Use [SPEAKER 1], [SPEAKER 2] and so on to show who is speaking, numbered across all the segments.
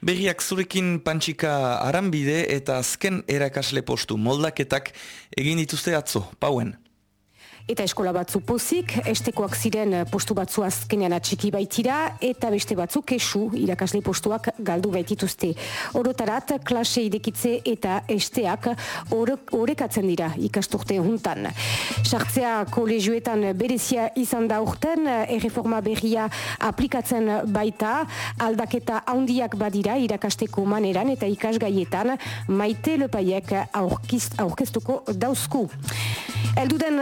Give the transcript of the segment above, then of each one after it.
[SPEAKER 1] Berriak zurekin pantxika aranbide eta azken erakasle postu moldaketak egin dituzte atzo, pauen.
[SPEAKER 2] Eta eskola batzu pozik, estekoak ziren postu batzu azkenean atxiki baitira, eta beste batzu kesu irakasle postuak galdu baitituzte. Orotarat, klase idekitze eta esteak orekatzen dira ikasturte juntan. Sartzea kolegioetan berezia izan da urten, erreforma berria aplikatzen baita, aldaketa handiak badira irakasteko maneran eta ikasgaietan maite lepaiek aurkeztuko dauzku. Elduden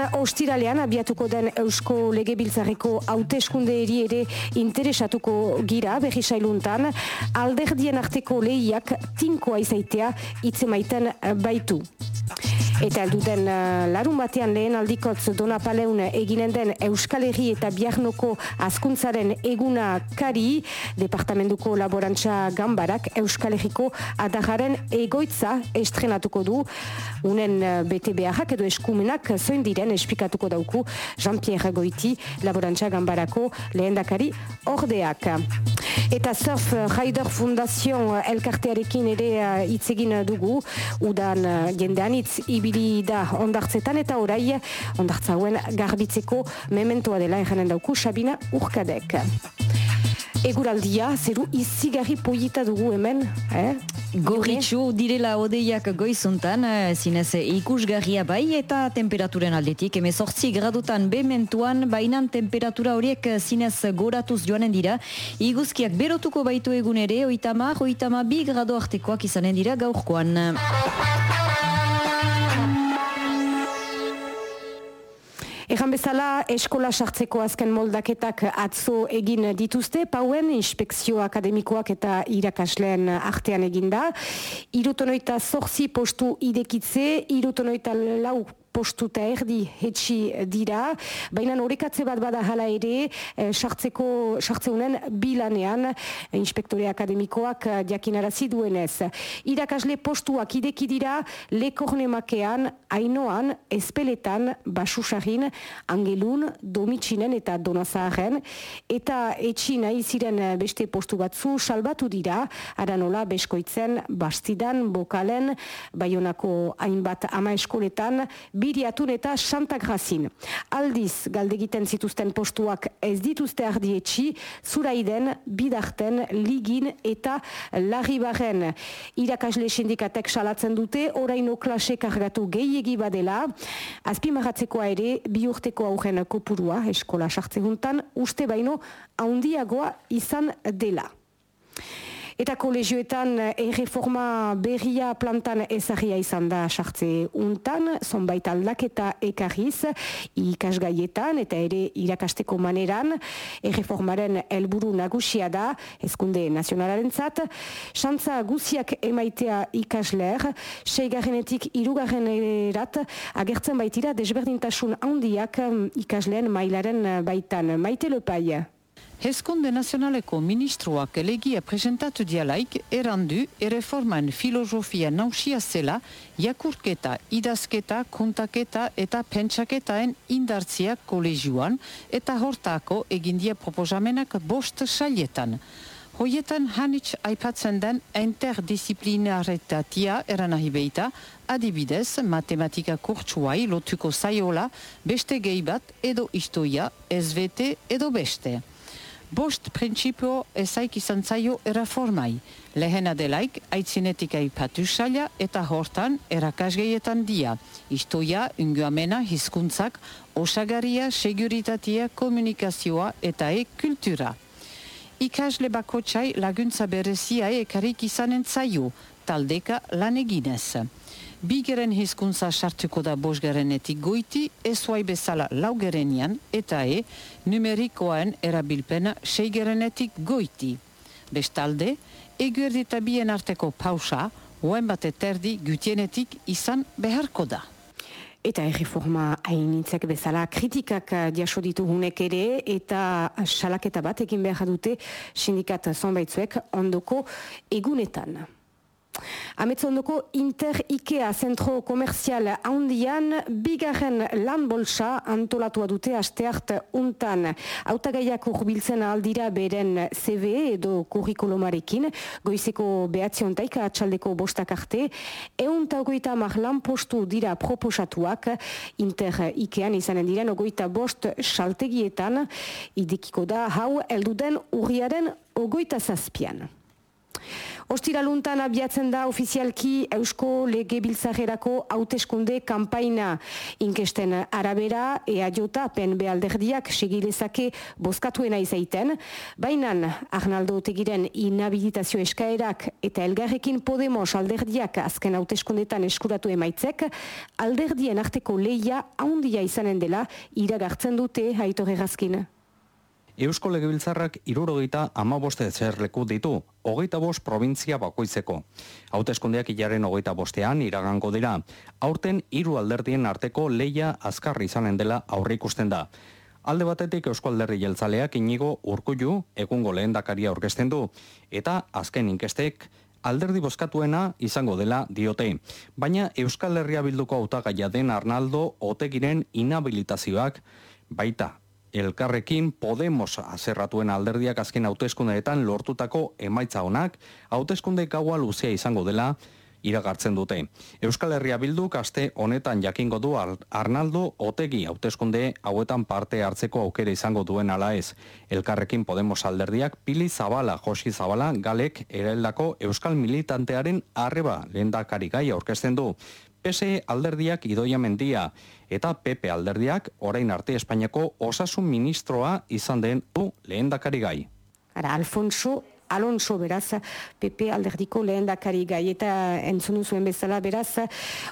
[SPEAKER 2] ostiralean abiatuko den Eusko Legebiltzareko hauteskunde eri ere interesatuko gira berri sailuntan alderdien arteko lehiak tinkoa izaitea itzemaiten baitu. Eta alduden uh, larun batean lehen aldikotz donapaleun eginen den Euskal Herri eta Biarnoko askuntzaren eguna kari Departamentuko Laborantza Gambarak Euskal Herriko adagaren egoitza estrenatuko du unen uh, bete beharrak edo eskumenak zoin diren espikatuko dauku Jean-Pierre Goiti Laborantza Gambarako lehen dakari ordeak. Eta Surf Rider Fundazion elkartearekin ere uh, itzegin dugu udan uh, jendean itz ibili da ondartzetan eta orai ondartzauen garbitzeko mementoa dela eranen dauku Sabina Urkadek. Eguraldia, zeru izigarri poieta dugu hemen, eh?
[SPEAKER 3] Gorritxu direla odeiak goizuntan, eh, zinez ikusgarria bai eta temperaturen aldetik. Heme sortzi gradutan bementuan, bainan temperatura horiek zinez goratuz joanen dira. Iguzkiak berotuko baitu egun ere, oitama, oitama bi gradu artekoak izanen dira gaurkoan.
[SPEAKER 2] Egan bezala, eskola sartzeko azken moldaketak atzo egin dituzte, pauen inspekzio akademikoak eta irakasleen artean eginda. Irutonoita zorzi postu idekitze, irutonoita lau postuta erdi hetxi dira, baina horrekatze bat bada hala ere, eh, sartzeko, sartzeunen bilanean, inspektore akademikoak eh, diakinarazi duenez. Irakasle postuak ideki dira, lekornemakean, ainoan, espeletan, basusarin, angelun, domitxinen eta donazaren, eta etxi nahi ziren beste postu batzu salbatu dira, aranola beskoitzen, bastidan, bokalen, baionako hainbat ama eskoletan, biriatun eta Santa Grazin. Aldiz, galdegiten zituzten postuak ez dituzte ardietxi, zuraiden, bidarten, ligin eta larribaren irakasle sindikatek salatzen dute, oraino klase kargatu gehiegi badela, azpimarratzekoa ere, bi urteko aurren kopurua, eskola sartzehuntan, uste baino, haundiagoa izan dela. Eta kolegioetan erreforma berria plantan ezagia izan da sartze untan, zonbait aldaketa ekarriz ikasgaietan eta ere irakasteko maneran erreformaren helburu nagusia da, ezkunde nazionalaren zat, xantza guziak emaitea ikasler, seigarrenetik irugarren erat, agertzen baitira desberdintasun handiak ikasleen mailaren baitan. Maite lopai.
[SPEAKER 4] Hezkonde nazionaleko ministroak elegia presentatu dialaik erandu erreforman filosofia nausia zela jakurketa, idazketa, kontaketa eta pentsaketaen indartziak kolegioan eta hortako egindia proposamenak bost saietan. Hoietan hanitz aipatzen den interdisciplinaretatia eranahi beita, adibidez matematika kurtsuai lotuko zaiola beste gehi bat edo istoia, SVT edo beste. Bost printzipio ezaik izan zaio eraformai. Lehena delaik, aitzinetik aipatu saia eta hortan erakasgeietan dia. Istoia, unguamena, hizkuntzak, osagaria, seguritatea, komunikazioa eta e kultura. Ikasle bakotxai laguntza berezia ekarik izanen zaio, taldeka lan eginez. Bigeren hizkuntza sartuko da bosgarenetik goiti, ezuai bezala laugerenian, eta e, numerikoaen erabilpena seigerenetik goiti. Bestalde, eguerdita bien arteko pausa, oen bat eterdi gutienetik izan beharko da.
[SPEAKER 2] Eta erreforma hainitzek bezala kritikak diaso ditugunek ere eta salaketa bat egin behar dute sindikat zonbaitzuek ondoko egunetan. Ametzondoko Inter Ikea zentro komerzial handian bigarren lan bolsa antolatua dute asteart untan. Autagaiak urbiltzen aldira beren CV edo kurrikolomarekin, goizeko behatzion taika atxaldeko bostak arte, eun taugoita mar lan postu dira proposatuak Inter Ikean izanen diren ogoita bost saltegietan, idekiko da hau elduden urriaren ogoita zazpian. Ostiraluntan abiatzen da ofizialki Eusko Lege Biltzarerako hauteskunde kampaina inkesten arabera ea jota pen behalderdiak segilezake boskatuena izaiten. Bainan, Arnaldo Tegiren inhabilitazio eskaerak eta elgarrekin Podemos alderdiak azken hauteskundetan eskuratu emaitzek, alderdien arteko leia haundia izanen dela iragartzen dute haitore razkin.
[SPEAKER 5] Eusko Legebiltzarrak irurogeita amaboste zerleku ditu, hogeita bost provintzia bakoitzeko. Hauteskundeak ilaren hogeita bostean iragango dira. Aurten hiru alderdien arteko leia azkarri izanen dela aurre ikusten da. Alde batetik Eusko Alderri Jeltzaleak inigo urkullu egungo lehen dakaria orkesten du. Eta azken inkestek alderdi bozkatuena izango dela diote. Baina Euskal Herria bilduko autagaia den Arnaldo otegiren inhabilitazioak baita Elkarrekin Podemos azerratuen alderdiak azken hauteskundeetan lortutako emaitza honak, hauteskunde gaua luzea izango dela iragartzen dute. Euskal Herria Bilduk aste honetan jakingo du Arnaldo Otegi hauteskunde hauetan parte hartzeko aukera izango duen ala ez. Elkarrekin Podemos alderdiak Pili Zabala, Josi Zabala, Galek ereldako Euskal Militantearen arreba lehendakari gai aurkezten du. PSE alderdiak idoia mendia eta PP alderdiak orain arte Espainiako osasun ministroa izan den du lehendakari gai.
[SPEAKER 2] Ara, Alfonso Alonso beraz, PP alderdiko lehen dakari gai. Eta entzunu zuen bezala beraz,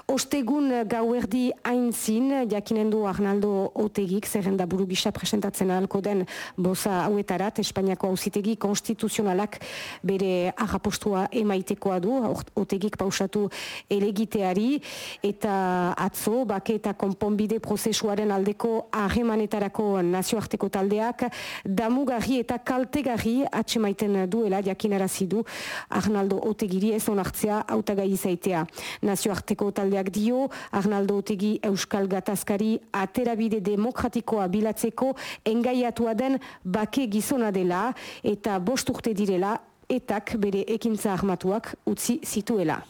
[SPEAKER 2] ostegun gauerdi haintzin, jakinen du Arnaldo Otegik, zerrenda buru gisa presentatzen ahalko den boza hauetarat, Espainiako hauzitegi konstituzionalak bere agapostua emaitekoa du, Otegik pausatu elegiteari, eta atzo, bake eta konponbide prozesuaren aldeko ahemanetarako nazioarteko taldeak, damugarri eta kaltegarri atxemaiten du duela jakinarazi du Arnaldo Otegiri ez onartzea autagai izaitea. Nazioarteko taldeak dio Arnaldo Otegi Euskal Gatazkari aterabide demokratikoa bilatzeko engaiatua den bake gizona dela eta bost urte direla etak bere ekintza armatuak utzi zituela.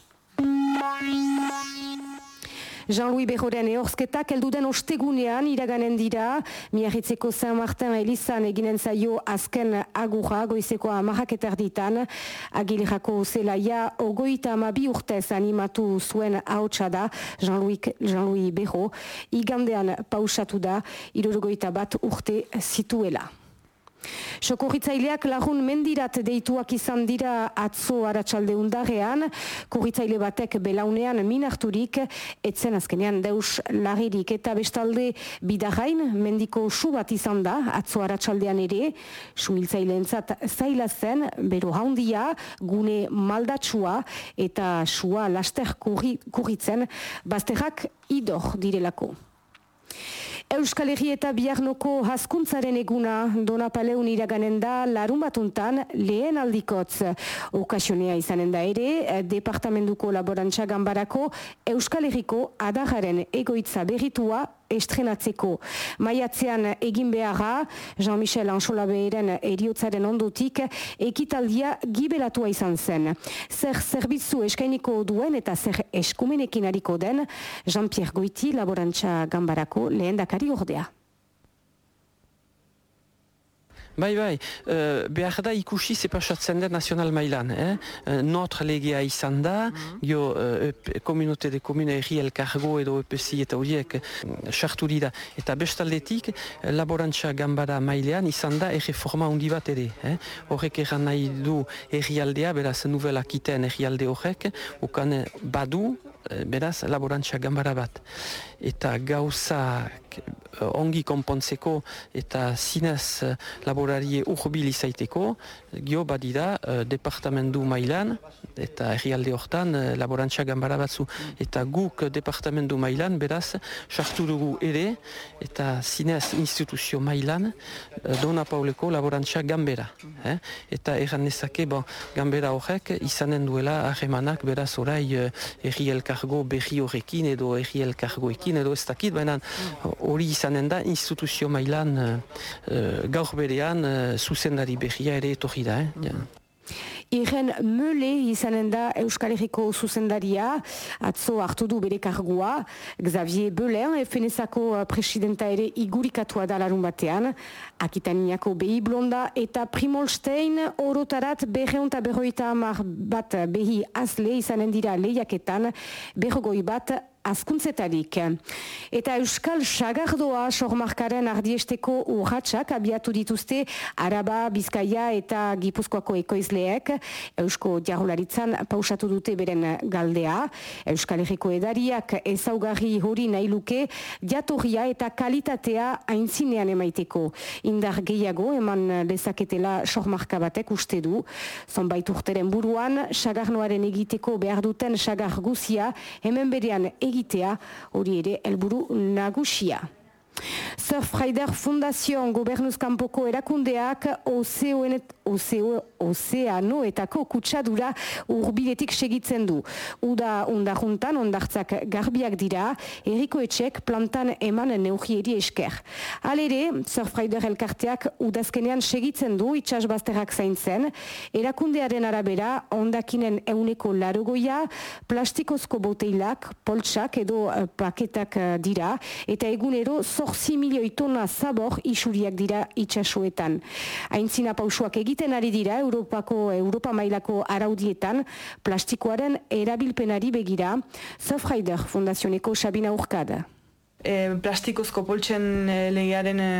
[SPEAKER 2] Jean-Louis Berroren eorzketak elduden ostegunean iraganen dira, miarritzeko Saint Martin Elizan eginen zaio azken agurra goizeko amarrak eterditan, agilirako zelaia ogoita amabi urtez animatu zuen haotsa da Jean-Louis Jean Berro, igandean pausatu da, irurugoita bat urte zituela. Sokorritzaileak lagun mendirat deituak izan dira atzo aratsalde undarrean, korritzaile batek belaunean minarturik, etzen azkenean deus lagirik eta bestalde bidarrain mendiko su bat izan da atzo aratsaldean ere, suhiltzaile entzat zaila zen, bero haundia, gune maldatsua eta sua laster kurritzen, bazterrak idor direlako. Euskal Herri eta Biarnoko haskuntzaren eguna Donapaleun iraganen da larun batuntan lehen aldikotz. Okasionea izanen da ere, Departamentuko Laborantza Gambarako Euskal Herriko adagaren egoitza berritua estrenatzeko. Maiatzean egin beharra, Jean-Michel Anxola beheren eriotzaren ondotik, ekitaldia gibelatua izan zen. Zer zerbitzu eskainiko duen eta zer eskumenekin hariko den, Jean-Pierre Goiti, laborantza gambarako lehen dakari ordea.
[SPEAKER 6] Bai, bai, uh, behar da ikusi zepasatzen den nazional mailan. Eh? Uh, Notre legea izan da, mm jo, uh, komunote de komune erri elkargo edo EPSI eta horiek sartu uh, dira. Eta bestaldetik, laborantza gambara mailean izan da erreforma hundi bat ere. Eh? Horrek erran nahi du errialdea, beraz, nuvela kiten errialde horrek, ukan badu, beraz, laborantza gambara bat. Eta gauzak ongi konpontzeko eta zinez laborarie urbil izaiteko, gio badira departamendu mailan, eta herrialde hortan laborantza gambara batzu. Eta guk departamendu mailan, beraz, sartu dugu ere, eta zinez instituzio mailan, Dona Pauleko laborantza gambera. Eh? Eta erran nezake, bon, gambera horrek izanen duela ahemanak beraz orai erri elkargo berri horrekin edo erri elkargoekin edo ez dakit, baina hori izanen da instituzio mailan uh, gaur berean uh, zuzendari berria ere etorri da. Eh?
[SPEAKER 2] Irren Möle izanen da Euskal Herriko zuzendaria, atzo hartu du bere kargua, Xavier Belen, FNSako presidenta ere igurikatua da larun batean, Akitaniako behi blonda eta Primolstein orotarat berreunta berroita amar bat behi azle izanen dira lehiaketan, berrogoi bat azkuntzetarik. Eta Euskal Sagardoa sormarkaren ardiesteko urratxak abiatu dituzte Araba, Bizkaia eta Gipuzkoako ekoizleek Eusko Jarularitzan pausatu dute beren galdea. Euskal Herriko edariak ezaugarri hori nahi luke jatorria eta kalitatea aintzinean emaiteko. Indar gehiago eman lezaketela sormarka batek uste du. Zonbait urteren buruan, Sagarnoaren egiteko behar duten Sagar guzia hemen berean egiteko egitea hori ere helburu nagusia. Surfrider Fundazioan gobernuzkanpoko erakundeak ozeanoetako kutsadura urbiletik segitzen du. Uda undaruntan ondartzak garbiak dira, erriko etxek plantan eman neugieri esker. Halere, Surfrider elkarteak udazkenean segitzen du itxasbazterrak zaintzen, erakundearen arabera ondakinen euneko larogoia, plastikozko boteilak, poltsak edo uh, paketak uh, dira, eta egunero zorzi milioi tona zabor isuriak dira itxasuetan. Aintzina pausuak egiten ari dira Europako Europa mailako araudietan plastikoaren erabilpenari begira. Surfrider Fundazioneko Sabina Urkada
[SPEAKER 7] e, plastikozko poltsen e, legearen e,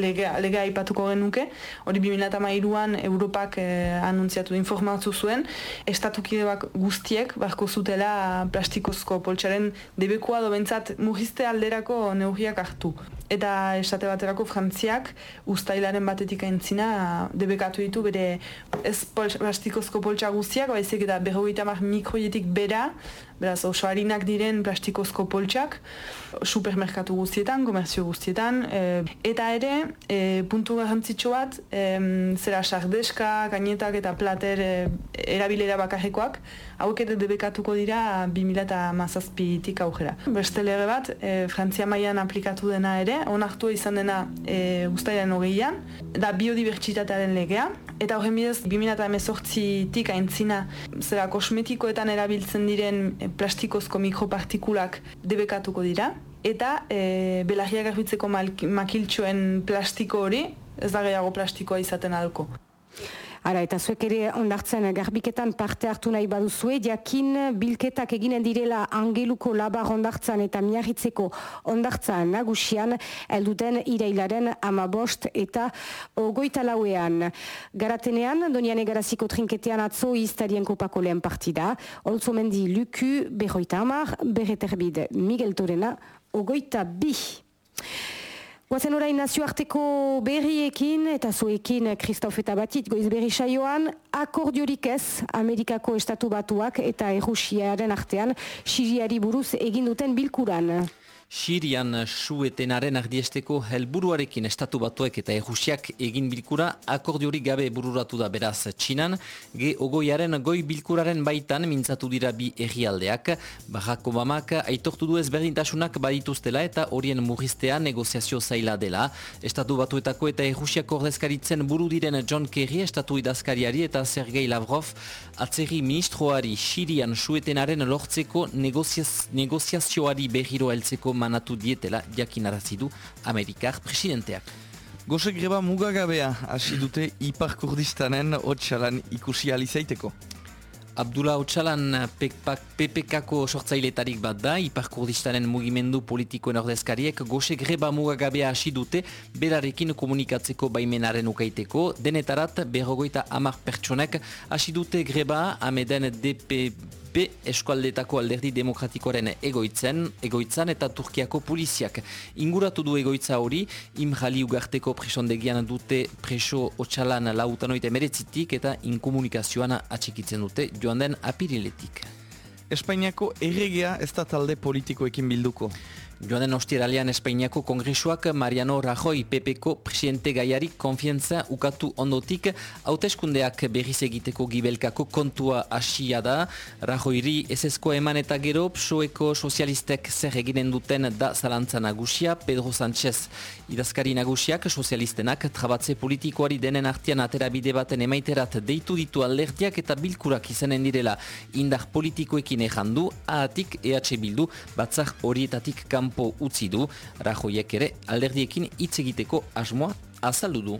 [SPEAKER 7] legea, legea ipatuko genuke. Hori 2008an Europak e, anuntziatu informatu zuen, estatukidebak guztiek barko zutela plastikozko poltsaren debekoa dobentzat mugizte alderako neurriak hartu. Eta estate baterako frantziak ustailaren batetik aintzina debekatu ditu bere ez plastikozko poltsa guztiak, baizik eta berrogeita mar mikroietik bera, beraz oso harinak diren plastikozko poltsak, supermerkatu guztietan, komerzio guztietan, e, eta ere, e, puntu garrantzitsu bat, e, zera sardeska, kainetak eta plater e, erabilera bakarrekoak, hauek ere debekatuko dira 2000 eta mazazpitik aurrera. Beste lege bat, e, Frantzia mailan aplikatu dena ere, onartua izan dena e, guztailan hogeian, da biodibertsitatearen legea, eta horren bidez, 2000 eta emezortzitik aintzina, zera kosmetikoetan erabiltzen diren plastikozko mikropartikulak debekatuko dira, eta e, belagia garbitzeko makiltxoen plastiko hori, ez da gehiago plastikoa izaten alko.
[SPEAKER 2] Ara, eta zuek ere ondartzen garbiketan parte hartu nahi baduzue, jakin bilketak eginen direla angeluko labar ondartzan eta miarritzeko ondartzan nagusian, elduten irailaren amabost eta ogoita lauean. Garatenean, donian egaraziko trinketean atzo iztarien kopako lehen partida, olzo mendi luku, berroita amar, berreterbide Miguel Torena, ogoita bi. Guazen orain nazioarteko berriekin eta zuekin Kristof eta Batit goiz berri saioan akordiorik ez Amerikako estatu batuak eta Errusiaren artean Siriari buruz egin duten bilkuran.
[SPEAKER 8] Sirian suetenaren ardiesteko helburuarekin estatu batuek eta egusiak egin bilkura akordiorik gabe bururatu da beraz txinan, ge ogoiaren goi bilkuraren baitan mintzatu dira bi errialdeak, Barack Obamak aitortu du ezberdintasunak badituztela eta horien murriztea negoziazio zaila dela. Estatu batuetako eta egusiak ordezkaritzen buru diren John Kerry, estatu idazkariari eta Sergei Lavrov, atzerri ministroari Sirian suetenaren lortzeko negoziaz, negoziazioari behiro heltzeko manatu dietela jakinarazi du Amerikar presidenteak.
[SPEAKER 1] Gose greba mugagabea hasi dute Ipar Kurdistanen otxalan ikusi alizaiteko.
[SPEAKER 8] Abdullah Otsalan PPK-ko sortzailetarik bat da, Ipar Kurdistanen mugimendu politikoen ordezkariek gose greba mugagabea hasi dute berarekin komunikatzeko baimenaren ukaiteko. Denetarat, berrogoita amar pertsonek hasi dute greba ameden DP UP eskualdetako alderdi demokratikoaren egoitzen, egoitzan eta Turkiako poliziak. Inguratu du egoitza hori, imjali ugarteko presondegian dute preso otxalan lautanoite meretzitik eta inkomunikazioan atxikitzen dute joan den apiriletik.
[SPEAKER 1] Espainiako erregea ez da talde politikoekin bilduko.
[SPEAKER 8] Joan den ostiralean Espainiako Kongresuak Mariano Rajoy PPko presidente gaiari konfientza ukatu ondotik hauteskundeak berriz egiteko gibelkako kontua hasia da. Rajoyri esesko eman eta gero psoeko sozialistek zer eginen duten da zalantza nagusia Pedro Sánchez idazkari nagusiak sozialistenak trabatze politikoari denen artian atera bide baten emaiterat deitu ditu alderdiak eta bilkurak izanen direla indar politikoekin ejandu ahatik EH Bildu batzak horietatik kan kanpo utzi du, Rajoiek ere alderdiekin hitz egiteko asmoa azaldu du.